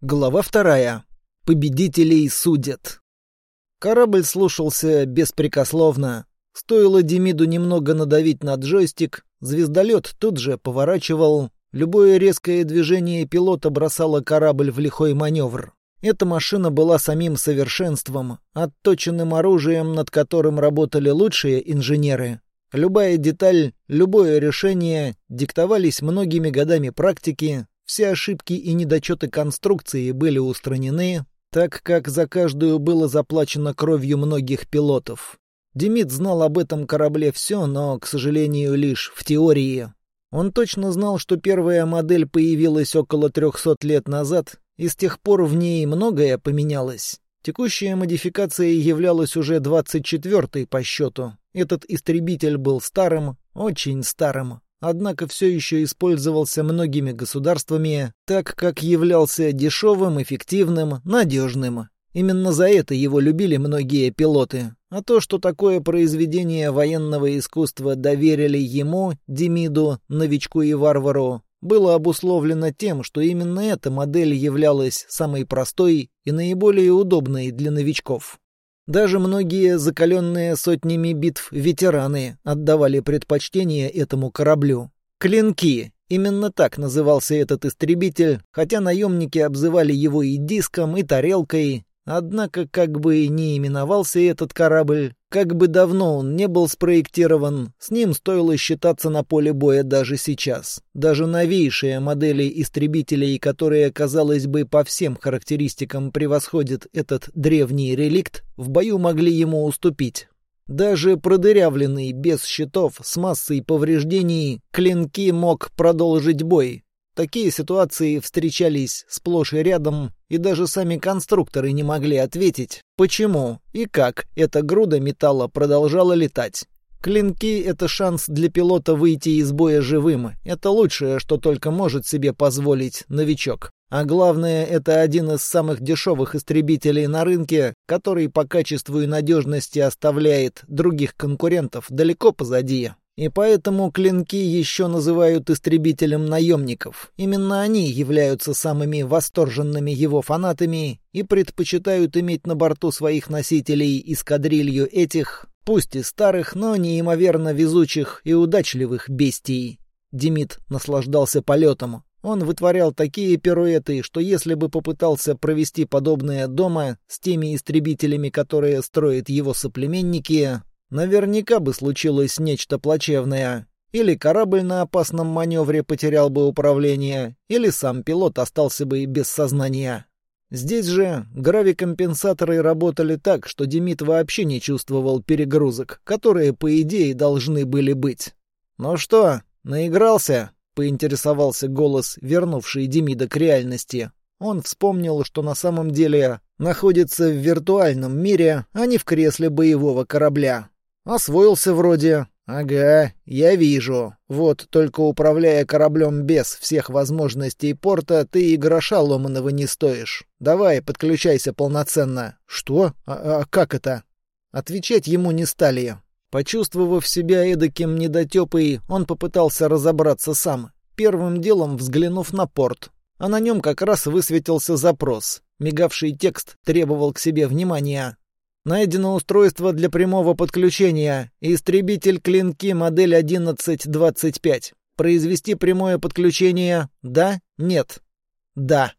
Глава вторая. Победителей судят. Корабль слушался беспрекословно. Стоило Демиду немного надавить на джойстик, звездолет тут же поворачивал. Любое резкое движение пилота бросало корабль в лихой маневр. Эта машина была самим совершенством, отточенным оружием, над которым работали лучшие инженеры. Любая деталь, любое решение диктовались многими годами практики, все ошибки и недочеты конструкции были устранены, так как за каждую было заплачено кровью многих пилотов. Демид знал об этом корабле все, но, к сожалению, лишь в теории. Он точно знал, что первая модель появилась около 300 лет назад, и с тех пор в ней многое поменялось. Текущая модификация являлась уже 24-й по счету. Этот истребитель был старым, очень старым однако все еще использовался многими государствами, так как являлся дешевым, эффективным, надежным. Именно за это его любили многие пилоты. А то, что такое произведение военного искусства доверили ему, Демиду, новичку и варвару, было обусловлено тем, что именно эта модель являлась самой простой и наиболее удобной для новичков. Даже многие закаленные сотнями битв ветераны отдавали предпочтение этому кораблю. Клинки. Именно так назывался этот истребитель, хотя наемники обзывали его и диском, и тарелкой, Однако, как бы ни именовался этот корабль, как бы давно он не был спроектирован, с ним стоило считаться на поле боя даже сейчас. Даже новейшие модели истребителей, которые, казалось бы, по всем характеристикам превосходят этот древний реликт, в бою могли ему уступить. Даже продырявленный, без щитов, с массой повреждений, клинки мог продолжить бой, Такие ситуации встречались сплошь и рядом, и даже сами конструкторы не могли ответить, почему и как эта груда металла продолжала летать. Клинки — это шанс для пилота выйти из боя живым. Это лучшее, что только может себе позволить новичок. А главное, это один из самых дешевых истребителей на рынке, который по качеству и надежности оставляет других конкурентов далеко позади. И поэтому клинки еще называют истребителем наемников. Именно они являются самыми восторженными его фанатами и предпочитают иметь на борту своих носителей эскадрилью этих, пусть и старых, но неимоверно везучих и удачливых бестий. Демид наслаждался полетом. Он вытворял такие пируэты, что если бы попытался провести подобное дома с теми истребителями, которые строят его соплеменники, Наверняка бы случилось нечто плачевное. Или корабль на опасном маневре потерял бы управление, или сам пилот остался бы без сознания. Здесь же гравикомпенсаторы работали так, что Демид вообще не чувствовал перегрузок, которые, по идее, должны были быть. «Ну что, наигрался?» — поинтересовался голос, вернувший Демида к реальности. Он вспомнил, что на самом деле находится в виртуальном мире, а не в кресле боевого корабля. Освоился вроде. Ага, я вижу. Вот только управляя кораблем без всех возможностей порта, ты и гроша ломаного не стоишь. Давай, подключайся полноценно. Что? А, а как это? Отвечать ему не стали. Почувствовав себя эдаким недотепой, он попытался разобраться сам. Первым делом взглянув на порт. А на нем как раз высветился запрос. Мигавший текст требовал к себе внимания. Найдено устройство для прямого подключения. Истребитель клинки модель 1125. Произвести прямое подключение «да», «нет». «Да».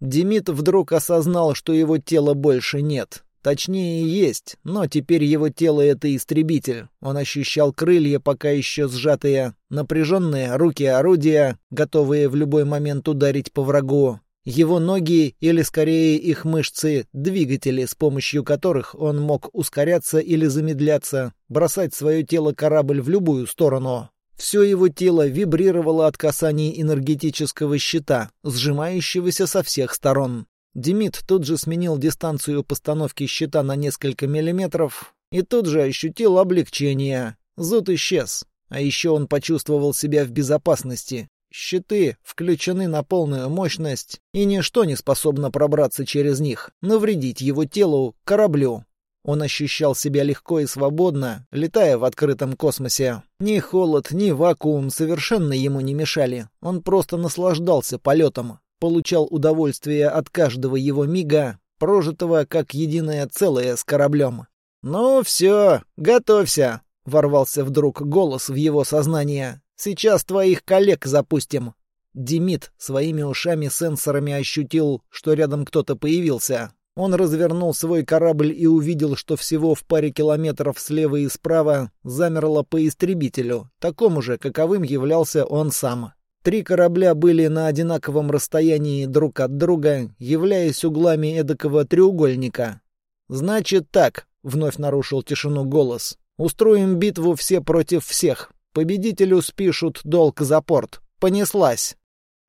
Демид вдруг осознал, что его тела больше нет. Точнее, есть, но теперь его тело — это истребитель. Он ощущал крылья, пока еще сжатые, напряженные руки орудия, готовые в любой момент ударить по врагу. Его ноги, или скорее их мышцы, двигатели, с помощью которых он мог ускоряться или замедляться, бросать свое тело корабль в любую сторону. Все его тело вибрировало от касаний энергетического щита, сжимающегося со всех сторон. Демид тут же сменил дистанцию постановки щита на несколько миллиметров и тут же ощутил облегчение. Зуд исчез. А еще он почувствовал себя в безопасности. Щиты включены на полную мощность, и ничто не способно пробраться через них, навредить его телу, кораблю. Он ощущал себя легко и свободно, летая в открытом космосе. Ни холод, ни вакуум совершенно ему не мешали. Он просто наслаждался полетом. получал удовольствие от каждого его мига, прожитого как единое целое с кораблем. «Ну все, готовься!» — ворвался вдруг голос в его сознание. «Сейчас твоих коллег запустим!» Демид своими ушами-сенсорами ощутил, что рядом кто-то появился. Он развернул свой корабль и увидел, что всего в паре километров слева и справа замерло по истребителю, такому же, каковым являлся он сам. Три корабля были на одинаковом расстоянии друг от друга, являясь углами эдакого треугольника. «Значит так», — вновь нарушил тишину голос, — «устроим битву все против всех. Победителю спишут долг за порт. Понеслась».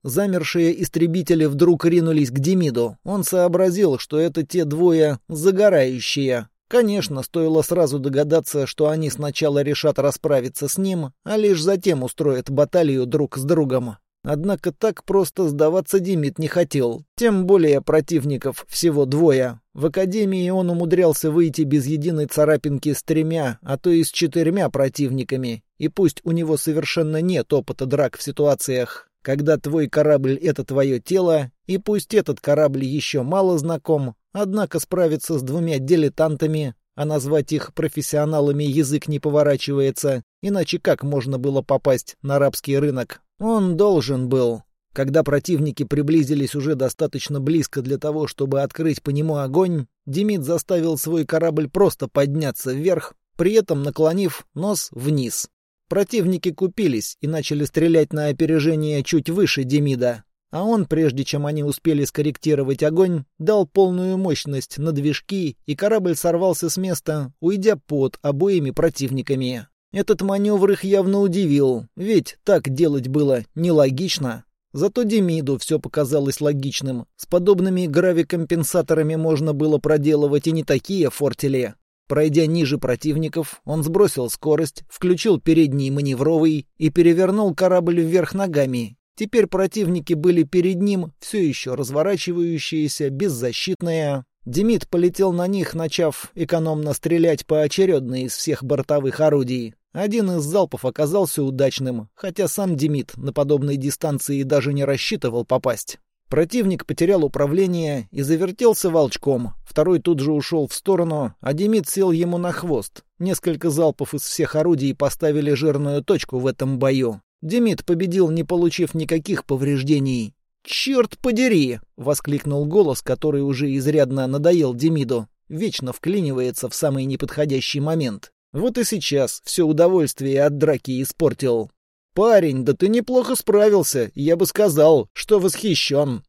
Замершие истребители вдруг ринулись к Демиду. Он сообразил, что это те двое загорающие. Конечно, стоило сразу догадаться, что они сначала решат расправиться с ним, а лишь затем устроят баталию друг с другом. Однако так просто сдаваться Демид не хотел. Тем более противников всего двое. В академии он умудрялся выйти без единой царапинки с тремя, а то и с четырьмя противниками. И пусть у него совершенно нет опыта драк в ситуациях, когда твой корабль — это твое тело, и пусть этот корабль еще мало знаком, однако справиться с двумя дилетантами, а назвать их профессионалами язык не поворачивается, иначе как можно было попасть на арабский рынок? Он должен был. Когда противники приблизились уже достаточно близко для того, чтобы открыть по нему огонь, Демид заставил свой корабль просто подняться вверх, при этом наклонив нос вниз. Противники купились и начали стрелять на опережение чуть выше Демида. А он, прежде чем они успели скорректировать огонь, дал полную мощность на движки, и корабль сорвался с места, уйдя под обоими противниками. Этот маневр их явно удивил, ведь так делать было нелогично. Зато Демиду все показалось логичным. С подобными гравикомпенсаторами можно было проделывать и не такие фортели. Пройдя ниже противников, он сбросил скорость, включил передний маневровый и перевернул корабль вверх ногами. Теперь противники были перед ним, все еще разворачивающиеся, беззащитные. Демид полетел на них, начав экономно стрелять поочередно из всех бортовых орудий. Один из залпов оказался удачным, хотя сам Демид на подобной дистанции даже не рассчитывал попасть. Противник потерял управление и завертелся волчком. Второй тут же ушел в сторону, а Демид сел ему на хвост. Несколько залпов из всех орудий поставили жирную точку в этом бою. Демид победил, не получив никаких повреждений. «Черт подери!» — воскликнул голос, который уже изрядно надоел Демиду. Вечно вклинивается в самый неподходящий момент. Вот и сейчас все удовольствие от драки испортил. «Парень, да ты неплохо справился, я бы сказал, что восхищен».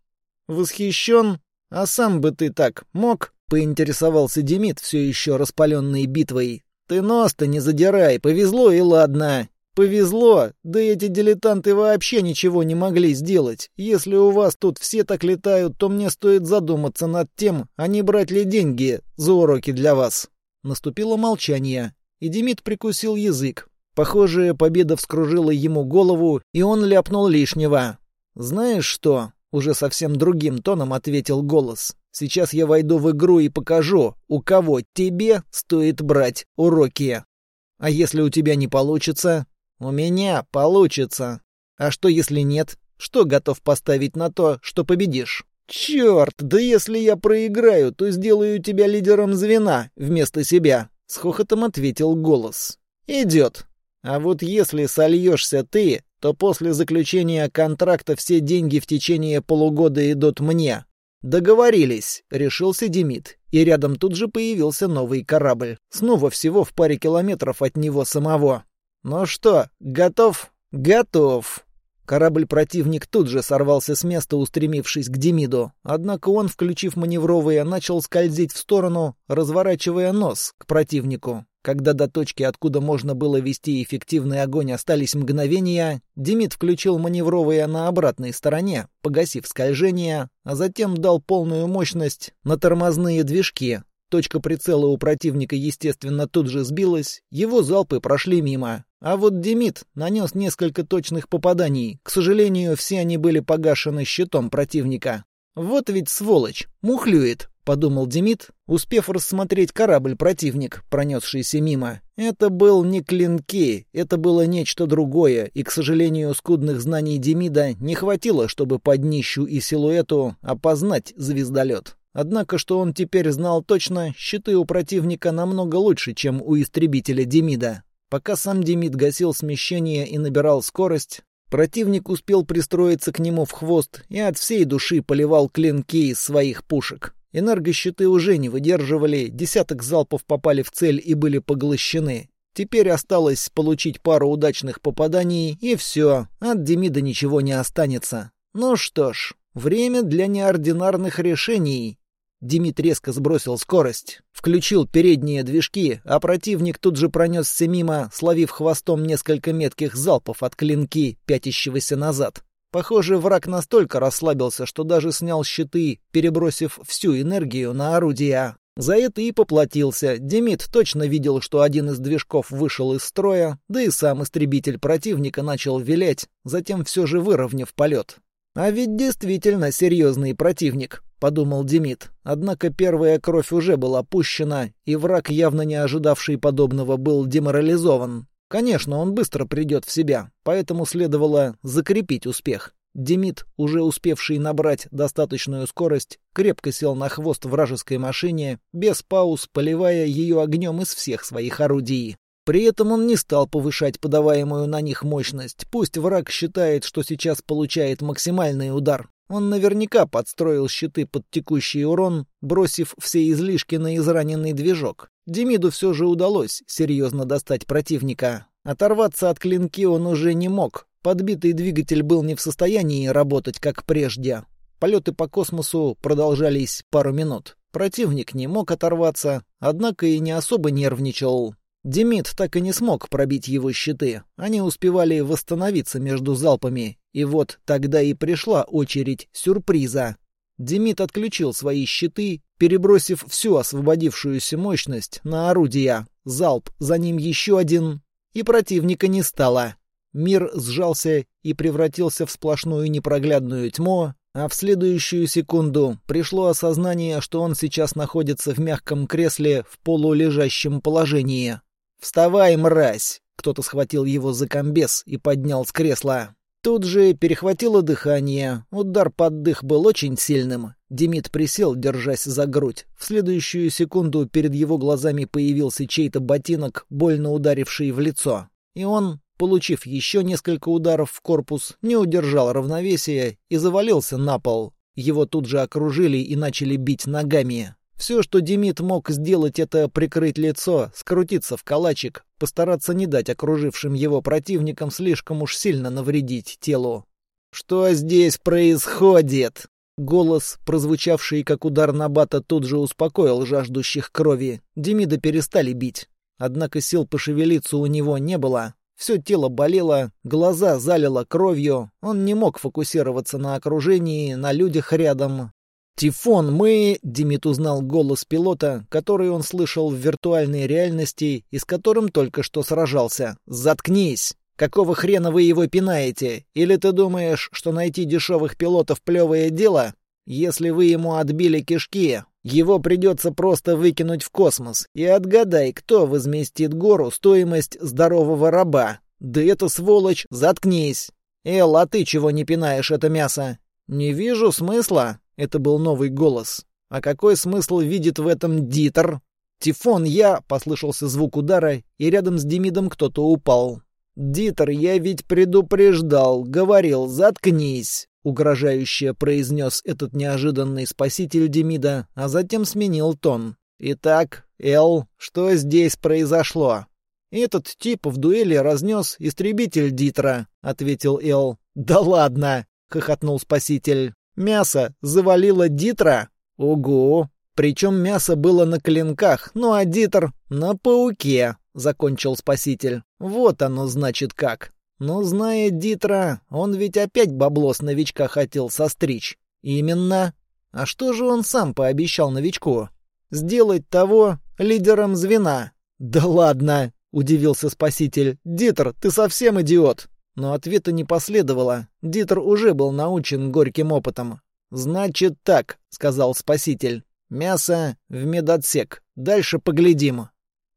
«Восхищен? А сам бы ты так мог?» — поинтересовался Демид, все еще распаленный битвой. «Ты нос-то не задирай, повезло и ладно». «Повезло, да эти дилетанты вообще ничего не могли сделать. Если у вас тут все так летают, то мне стоит задуматься над тем, а не брать ли деньги за уроки для вас». Наступило молчание, и Демид прикусил язык, Похоже, победа вскружила ему голову, и он ляпнул лишнего. «Знаешь что?» — уже совсем другим тоном ответил голос. «Сейчас я войду в игру и покажу, у кого тебе стоит брать уроки. А если у тебя не получится?» «У меня получится. А что, если нет? Что готов поставить на то, что победишь?» «Черт, да если я проиграю, то сделаю тебя лидером звена вместо себя», — с хохотом ответил голос. «Идет. А вот если сольешься ты, то после заключения контракта все деньги в течение полугода идут мне. Договорились, решился Демид. И рядом тут же появился новый корабль. Снова всего в паре километров от него самого. Ну что, готов? Готов. Корабль-противник тут же сорвался с места, устремившись к Демиду. Однако он, включив маневровые, начал скользить в сторону, разворачивая нос к противнику. Когда до точки, откуда можно было вести эффективный огонь, остались мгновения, Демид включил маневровые на обратной стороне, погасив скольжение, а затем дал полную мощность на тормозные движки. Точка прицела у противника, естественно, тут же сбилась, его залпы прошли мимо. А вот Демид нанес несколько точных попаданий. К сожалению, все они были погашены щитом противника. Вот ведь сволочь, мухлюет, подумал Демид, успев рассмотреть корабль-противник, пронесшийся мимо. Это был не клинки, это было нечто другое, и, к сожалению, скудных знаний Демида не хватило, чтобы по днищу и силуэту опознать звездолет. Однако, что он теперь знал точно, щиты у противника намного лучше, чем у истребителя Демида. Пока сам Демид гасил смещение и набирал скорость, противник успел пристроиться к нему в хвост и от всей души поливал клинки из своих пушек. Энергощиты уже не выдерживали, десяток залпов попали в цель и были поглощены. Теперь осталось получить пару удачных попаданий, и все, от Демида ничего не останется. Ну что ж, время для неординарных решений. Демид резко сбросил скорость, включил передние движки, а противник тут же пронесся мимо, словив хвостом несколько метких залпов от клинки, пятящегося назад. Похоже, враг настолько расслабился, что даже снял щиты, перебросив всю энергию на орудия. За это и поплатился. Демид точно видел, что один из движков вышел из строя, да и сам истребитель противника начал вилять, затем все же выровняв полет. А ведь действительно серьезный противник. — подумал Демид. Однако первая кровь уже была пущена, и враг, явно не ожидавший подобного, был деморализован. Конечно, он быстро придет в себя, поэтому следовало закрепить успех. Демид, уже успевший набрать достаточную скорость, крепко сел на хвост вражеской машине, без пауз поливая ее огнем из всех своих орудий. При этом он не стал повышать подаваемую на них мощность. Пусть враг считает, что сейчас получает максимальный удар. Он наверняка подстроил щиты под текущий урон, бросив все излишки на израненный движок. Демиду все же удалось серьезно достать противника. Оторваться от клинки он уже не мог. Подбитый двигатель был не в состоянии работать, как прежде. Полеты по космосу продолжались пару минут. Противник не мог оторваться, однако и не особо нервничал. Демид так и не смог пробить его щиты. Они успевали восстановиться между залпами. И вот тогда и пришла очередь сюрприза. Демид отключил свои щиты, перебросив всю освободившуюся мощность на орудия. Залп, за ним еще один. И противника не стало. Мир сжался и превратился в сплошную непроглядную тьму, а в следующую секунду пришло осознание, что он сейчас находится в мягком кресле в полулежащем положении. «Вставай, мразь!» Кто-то схватил его за комбез и поднял с кресла. Тут же перехватило дыхание. Удар под дых был очень сильным. Демид присел, держась за грудь. В следующую секунду перед его глазами появился чей-то ботинок, больно ударивший в лицо. И он, получив еще несколько ударов в корпус, не удержал равновесия и завалился на пол. Его тут же окружили и начали бить ногами. Все, что Демид мог сделать, это прикрыть лицо, скрутиться в калачик, постараться не дать окружившим его противникам слишком уж сильно навредить телу. «Что здесь происходит?» Голос, прозвучавший как удар на бата, тут же успокоил жаждущих крови. Демида перестали бить. Однако сил пошевелиться у него не было. Все тело болело, глаза залило кровью. Он не мог фокусироваться на окружении, на людях рядом. «Тифон, мы...» — Демид узнал голос пилота, который он слышал в виртуальной реальности и с которым только что сражался. «Заткнись! Какого хрена вы его пинаете? Или ты думаешь, что найти дешевых пилотов — плевое дело? Если вы ему отбили кишки, его придется просто выкинуть в космос. И отгадай, кто возместит гору стоимость здорового раба. Да это сволочь, заткнись! Эл, а ты чего не пинаешь это мясо? Не вижу смысла. Это был новый голос. А какой смысл видит в этом Дитер? «Тифон, я!» — послышался звук удара, и рядом с Демидом кто-то упал. «Дитер, я ведь предупреждал, говорил, заткнись!» — угрожающе произнес этот неожиданный спаситель Демида, а затем сменил тон. «Итак, Эл, что здесь произошло?» «Этот тип в дуэли разнес истребитель Дитра», — ответил Эл. «Да ладно!» — хохотнул спаситель. Мясо завалило Дитра? Угу. Причем мясо было на клинках, ну а Дитр — на пауке, — закончил спаситель. Вот оно значит как. Но зная Дитра, он ведь опять бабло с новичка хотел состричь. Именно. А что же он сам пообещал новичку? Сделать того лидером звена. Да ладно, — удивился спаситель. «Дитр, ты совсем идиот!» Но ответа не последовало. Дитер уже был научен горьким опытом. «Значит так», — сказал спаситель. Мясо в медотсек. Дальше поглядим.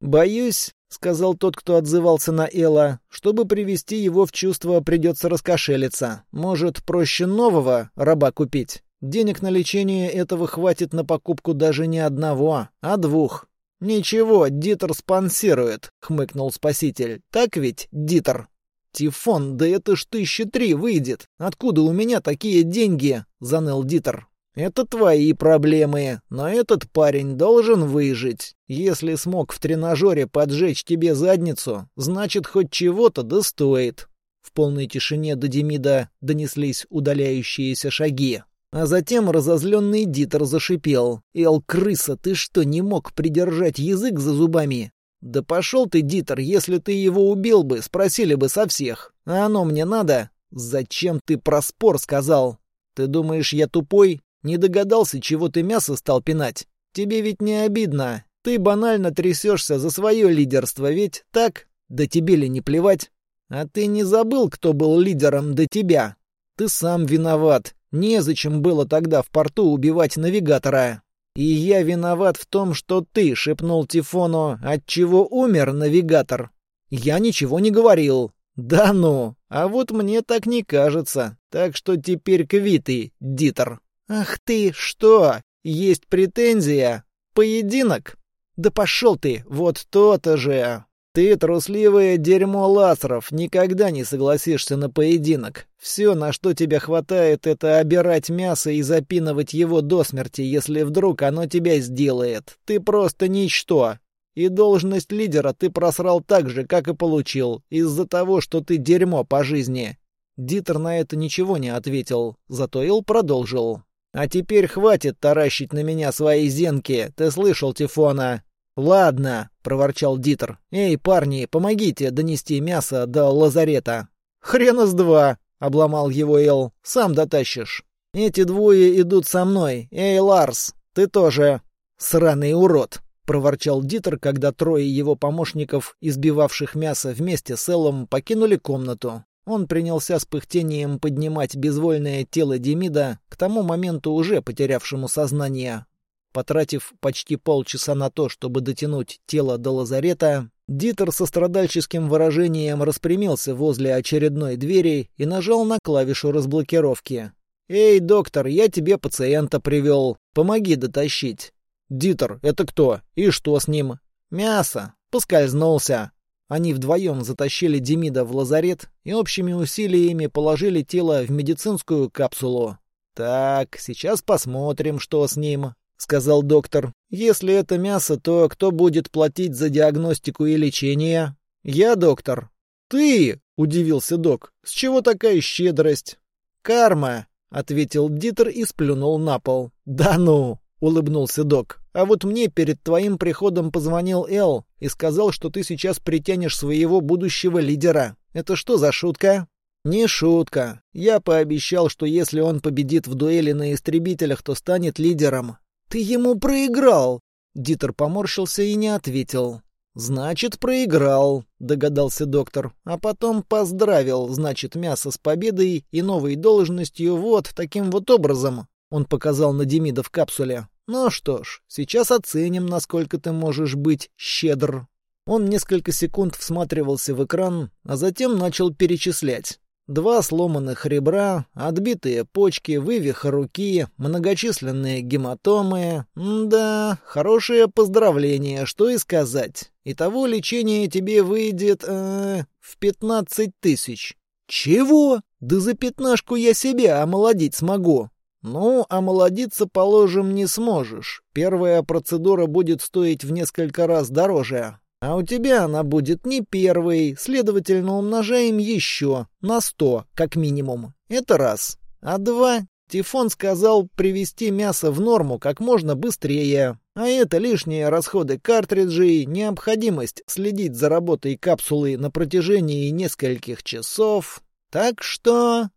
Боюсь, — сказал тот, кто отзывался на Элла. «Чтобы привести его в чувство, придется раскошелиться. Может, проще нового раба купить? Денег на лечение этого хватит на покупку даже не одного, а двух». «Ничего, Дитер спонсирует», — хмыкнул спаситель. «Так ведь, Дитер?» «Тифон, да это ж тысячи три выйдет. Откуда у меня такие деньги?» — заныл Дитер. Это твои проблемы, но этот парень должен выжить. Если смог в тренажере поджечь тебе задницу, значит, хоть чего-то да стоит. В полной тишине до Демида донеслись удаляющиеся шаги. А затем разозленный Дитер зашипел. «Эл, крыса, ты что, не мог придержать язык за зубами?» «Да пошел ты, Дитер, если ты его убил бы, спросили бы со всех. А оно мне надо?» «Зачем ты про спор сказал? Ты думаешь, я тупой? Не догадался, чего ты мясо стал пинать? Тебе ведь не обидно. Ты банально трясешься за свое лидерство, ведь так? Да тебе ли не плевать? А ты не забыл, кто был лидером до тебя? Ты сам виноват. Незачем было тогда в порту убивать навигатора. И я виноват в том, что ты шепнул Тифону, отчего умер навигатор. Я ничего не говорил. Да ну, а вот мне так не кажется. Так что теперь квиты, Дитер. «Ах ты, что? Есть претензия? Поединок? Да пошел ты, вот то-то же!» «Ты, трусливое дерьмо Лазаров, никогда не согласишься на поединок. Все, на что тебе хватает, это обирать мясо и запинывать его до смерти, если вдруг оно тебя сделает. Ты просто ничто. И должность лидера ты просрал так же, как и получил, из-за того, что ты дерьмо по жизни». Дитер на это ничего не ответил, зато Ил продолжил. А теперь хватит таращить на меня свои зенки. Ты слышал, Тифона? Ладно, проворчал Дитер. Эй, парни, помогите донести мясо до лазарета. Хрена с два, обломал его Эл. Сам дотащишь. Эти двое идут со мной. Эй, Ларс, ты тоже. Сраный урод, проворчал Дитер, когда трое его помощников, избивавших мясо вместе с Эллом, покинули комнату. Он принялся с пыхтением поднимать безвольное тело Демида, к тому моменту уже потерявшему сознание. Потратив почти полчаса на то, чтобы дотянуть тело до лазарета, Дитер со страдальческим выражением распрямился возле очередной двери и нажал на клавишу разблокировки. «Эй, доктор, я тебе пациента привел. Помоги дотащить». «Дитер, это кто? И что с ним?» «Мясо. Поскользнулся. Они вдвоем затащили Демида в лазарет и общими усилиями положили тело в медицинскую капсулу. «Так, сейчас посмотрим, что с ним», — сказал доктор. «Если это мясо, то кто будет платить за диагностику и лечение?» «Я, доктор». «Ты?» — удивился док. «С чего такая щедрость?» «Карма», — ответил Дитер и сплюнул на пол. «Да ну!» — улыбнулся док. «А вот мне перед твоим приходом позвонил Эл и сказал, что ты сейчас притянешь своего будущего лидера. Это что за шутка?» «Не шутка. Я пообещал, что если он победит в дуэли на истребителях, то станет лидером». «Ты ему проиграл!» Дитер поморщился и не ответил. «Значит, проиграл», — догадался доктор. «А потом поздравил, значит, мясо с победой и новой должностью вот таким вот образом. Он показал на Демида в капсуле. «Ну что ж, сейчас оценим, насколько ты можешь быть щедр». Он несколько секунд всматривался в экран, а затем начал перечислять. Два сломанных ребра, отбитые почки, вывих руки, многочисленные гематомы. М да, хорошее поздравление, что и сказать. Итого лечение тебе выйдет э, в пятнадцать тысяч. Чего? Да за пятнашку я себя омолодить смогу. Ну, омолодиться, положим, не сможешь. Первая процедура будет стоить в несколько раз дороже. А у тебя она будет не первой, следовательно, умножаем еще на сто, как минимум. Это раз. А два, Тифон сказал привести мясо в норму как можно быстрее. А это лишние расходы картриджей, необходимость следить за работой капсулы на протяжении нескольких часов. Так что